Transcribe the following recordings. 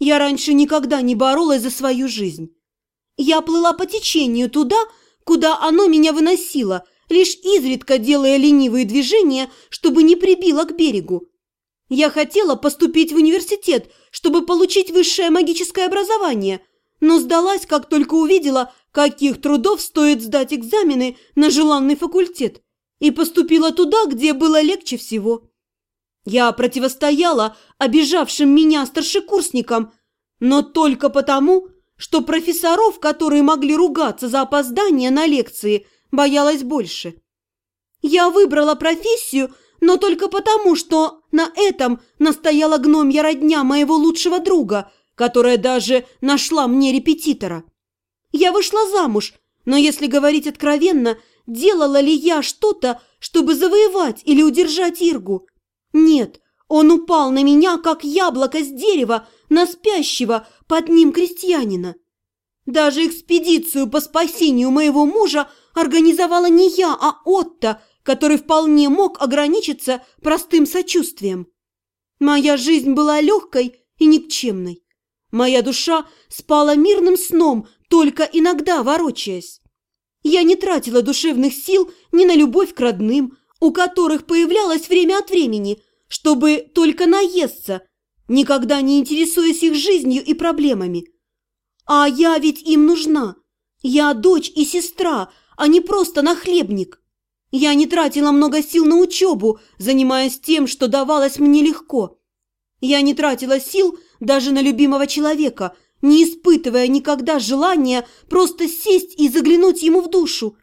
Я раньше никогда не боролась за свою жизнь. Я плыла по течению туда, куда оно меня выносило, лишь изредка делая ленивые движения, чтобы не прибило к берегу. Я хотела поступить в университет, чтобы получить высшее магическое образование, но сдалась, как только увидела, каких трудов стоит сдать экзамены на желанный факультет, и поступила туда, где было легче всего. Я противостояла обижавшим меня старшекурсникам, но только потому, что профессоров, которые могли ругаться за опоздание на лекции, боялась больше. Я выбрала профессию, но только потому, что на этом настояла гномья родня моего лучшего друга, которая даже нашла мне репетитора. Я вышла замуж, но если говорить откровенно, делала ли я что-то, чтобы завоевать или удержать Иргу? Нет, он упал на меня, как яблоко с дерева, на спящего под ним крестьянина. Даже экспедицию по спасению моего мужа организовала не я, а Отто, который вполне мог ограничиться простым сочувствием. Моя жизнь была легкой и никчемной. Моя душа спала мирным сном, только иногда ворочаясь. Я не тратила душевных сил ни на любовь к родным, у которых появлялось время от времени, чтобы только наесться, никогда не интересуясь их жизнью и проблемами. А я ведь им нужна. Я дочь и сестра, а не просто нахлебник. Я не тратила много сил на учебу, занимаясь тем, что давалось мне легко. Я не тратила сил даже на любимого человека, не испытывая никогда желания просто сесть и заглянуть ему в душу.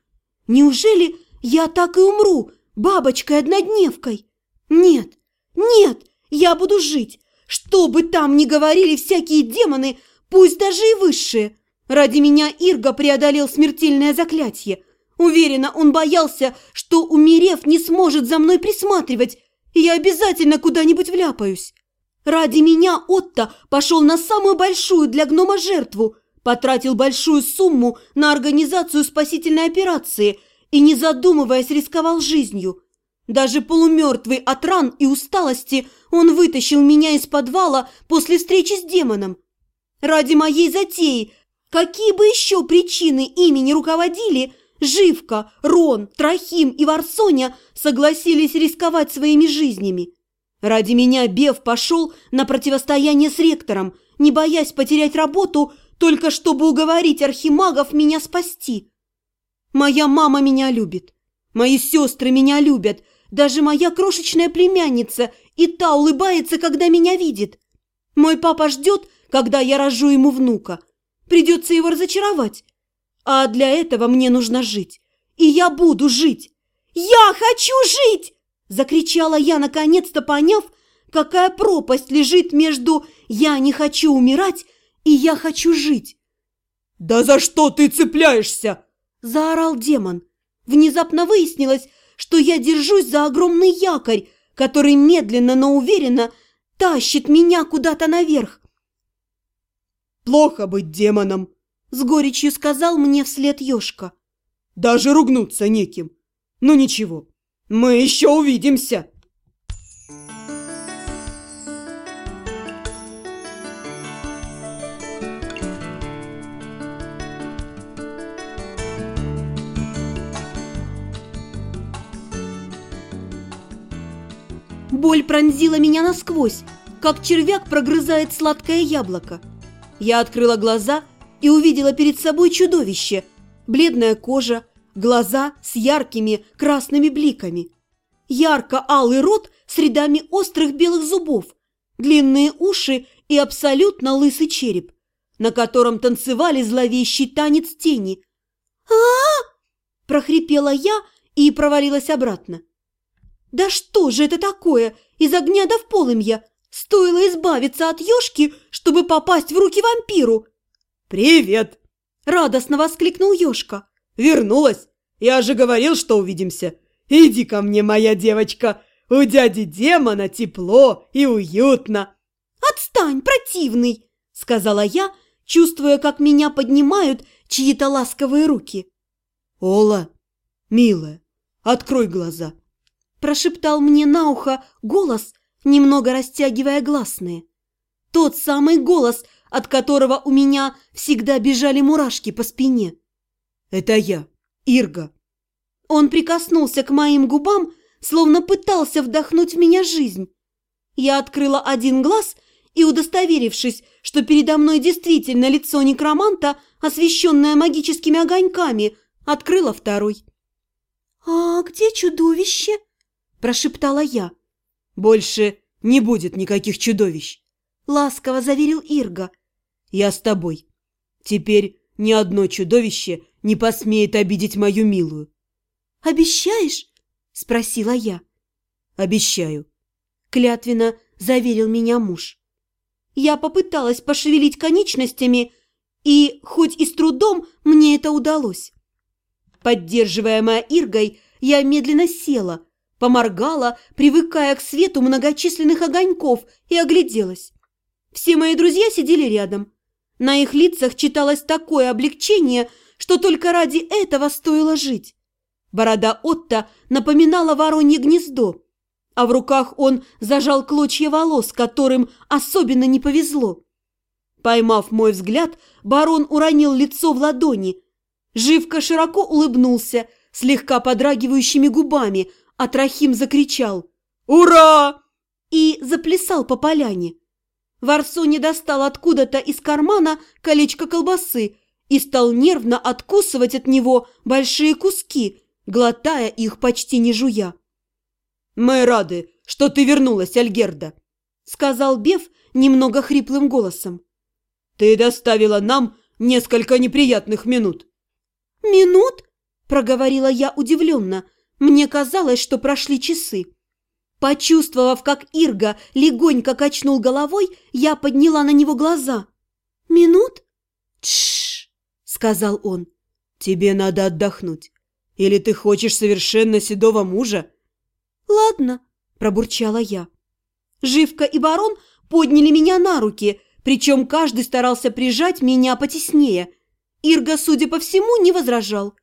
Неужели я так и умру, бабочкой-однодневкой? Нет, нет, я буду жить, что бы там ни говорили всякие демоны, пусть даже и высшие. Ради меня Ирга преодолел смертельное заклятие. Уверена, он боялся, что, умерев, не сможет за мной присматривать, и я обязательно куда-нибудь вляпаюсь. Ради меня Отто пошел на самую большую для гнома жертву, потратил большую сумму на организацию спасительной операции и, не задумываясь, рисковал жизнью. Даже полумертвый от ран и усталости он вытащил меня из подвала после встречи с демоном. Ради моей затеи, какие бы еще причины ими не руководили – Живка, Рон, Трохим и Варсоня согласились рисковать своими жизнями. Ради меня Бев пошел на противостояние с ректором, не боясь потерять работу, только чтобы уговорить архимагов меня спасти. Моя мама меня любит, мои сестры меня любят, даже моя крошечная племянница, и та улыбается, когда меня видит. Мой папа ждет, когда я рожу ему внука. Придется его разочаровать. А для этого мне нужно жить. И я буду жить. Я хочу жить! Закричала я, наконец-то поняв, какая пропасть лежит между «я не хочу умирать» и «я хочу жить». «Да за что ты цепляешься?» – заорал демон. Внезапно выяснилось, что я держусь за огромный якорь, который медленно, но уверенно тащит меня куда-то наверх. «Плохо быть демоном», с горечью сказал мне вслед Ёшка. Даже ругнуться неким. Ну ничего, мы еще увидимся. Боль пронзила меня насквозь, как червяк прогрызает сладкое яблоко. Я открыла глаза и увидела перед собой чудовище. Бледная кожа, глаза с яркими красными бликами. Ярко-алый рот с рядами острых белых зубов, длинные уши и абсолютно лысый череп, на котором танцевали зловещий танец тени. а, -а, прохрипела я и провалилась обратно. «Да что же это такое? Из огня до в полымья! Стоило избавиться от ежки, чтобы попасть в руки вампиру!» «Привет!» – радостно воскликнул Ёшка. «Вернулась? Я же говорил, что увидимся. Иди ко мне, моя девочка. У дяди демона тепло и уютно». «Отстань, противный!» – сказала я, чувствуя, как меня поднимают чьи-то ласковые руки. «Ола, милая, открой глаза!» – прошептал мне на ухо голос, немного растягивая гласные. Тот самый голос, от которого у меня всегда бежали мурашки по спине. «Это я, Ирга». Он прикоснулся к моим губам, словно пытался вдохнуть в меня жизнь. Я открыла один глаз и, удостоверившись, что передо мной действительно лицо некроманта, освещенное магическими огоньками, открыла второй. «А где чудовище?» – прошептала я. «Больше не будет никаких чудовищ», – ласково заверил Ирга. «Я с тобой. Теперь ни одно чудовище не посмеет обидеть мою милую». «Обещаешь?» – спросила я. «Обещаю», – клятвенно заверил меня муж. Я попыталась пошевелить конечностями, и, хоть и с трудом, мне это удалось. Поддерживаемая Иргой, я медленно села, поморгала, привыкая к свету многочисленных огоньков, и огляделась. Все мои друзья сидели рядом. На их лицах читалось такое облегчение, что только ради этого стоило жить. Борода Отто напоминала воронье гнездо, а в руках он зажал клочья волос, которым особенно не повезло. Поймав мой взгляд, барон уронил лицо в ладони. Живка широко улыбнулся, слегка подрагивающими губами, а Трохим закричал «Ура!» и заплясал по поляне. Варсони достал откуда-то из кармана колечко колбасы и стал нервно откусывать от него большие куски, глотая их почти не жуя. «Мы рады, что ты вернулась, Альгерда», — сказал Беф немного хриплым голосом. «Ты доставила нам несколько неприятных минут». «Минут?» – проговорила я удивленно. Мне казалось, что прошли часы. Почувствовав, как Ирга легонько качнул головой, я подняла на него глаза. «Минут?» «Тш!» – сказал он. «Тебе надо отдохнуть. Или ты хочешь совершенно седого мужа?» «Ладно», – пробурчала я. Живка и барон подняли меня на руки, причем каждый старался прижать меня потеснее. Ирга, судя по всему, не возражал.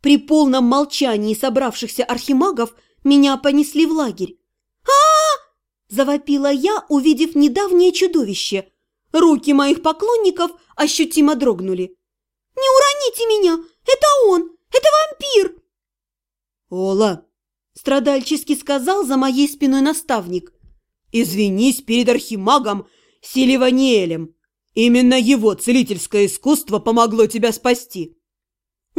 При полном молчании собравшихся архимагов меня понесли в лагерь. а, -а, завопила я, увидев недавнее чудовище. Руки моих поклонников ощутимо дрогнули. «Не уроните меня! Это он! Это вампир!» «Ола!» – страдальчески сказал за моей спиной наставник. «Извинись перед архимагом Селиваниэлем. Именно его целительское искусство помогло тебя спасти».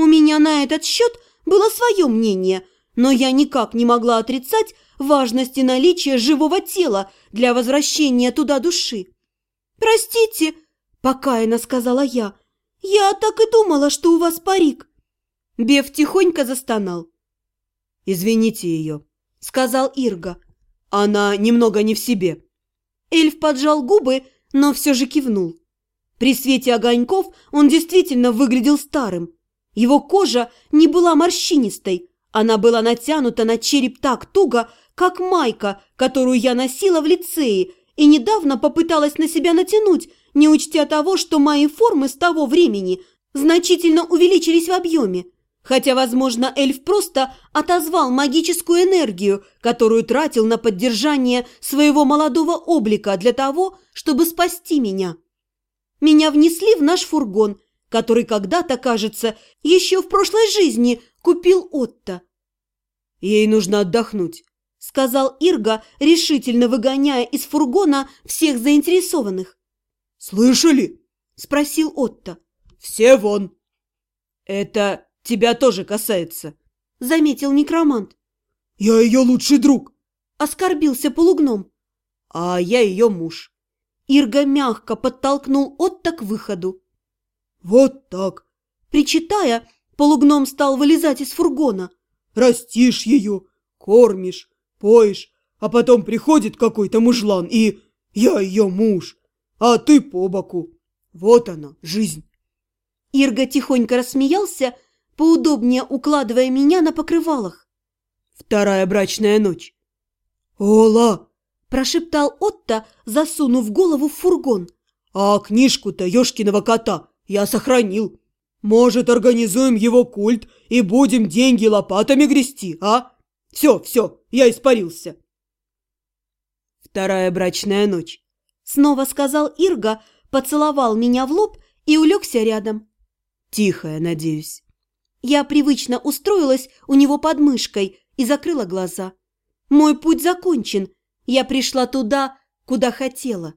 У меня на этот счет было свое мнение, но я никак не могла отрицать важности наличия живого тела для возвращения туда души. «Простите», – покаянно сказала я, – «я так и думала, что у вас парик». Бев тихонько застонал. «Извините ее», – сказал Ирга. «Она немного не в себе». Эльф поджал губы, но все же кивнул. При свете огоньков он действительно выглядел старым. Его кожа не была морщинистой, она была натянута на череп так туго, как майка, которую я носила в лицее, и недавно попыталась на себя натянуть, не учтя того, что мои формы с того времени значительно увеличились в объеме. Хотя, возможно, эльф просто отозвал магическую энергию, которую тратил на поддержание своего молодого облика для того, чтобы спасти меня. Меня внесли в наш фургон – который когда-то, кажется, еще в прошлой жизни купил Отто. «Ей нужно отдохнуть», – сказал Ирга, решительно выгоняя из фургона всех заинтересованных. «Слышали?» – спросил Отто. «Все вон!» «Это тебя тоже касается», – заметил некромант. «Я ее лучший друг», – оскорбился полугном. «А я ее муж». Ирга мягко подтолкнул Отто к выходу. «Вот так!» Причитая, полугном стал вылезать из фургона. «Растишь ее, кормишь, поешь, а потом приходит какой-то мужлан, и я ее муж, а ты по боку. Вот она, жизнь!» Ирга тихонько рассмеялся, поудобнее укладывая меня на покрывалах. «Вторая брачная ночь». «Ола!» – прошептал Отто, засунув голову в фургон. «А книжку-то Ёшкиного кота я сохранил. Может, организуем его культ и будем деньги лопатами грести, а? Все, все, я испарился. Вторая брачная ночь, Снова сказал Ирга, поцеловал меня в лоб и улегся рядом. Тихая, надеюсь. Я привычно устроилась у него под мышкой и закрыла глаза. Мой путь закончен. Я пришла туда, куда хотела.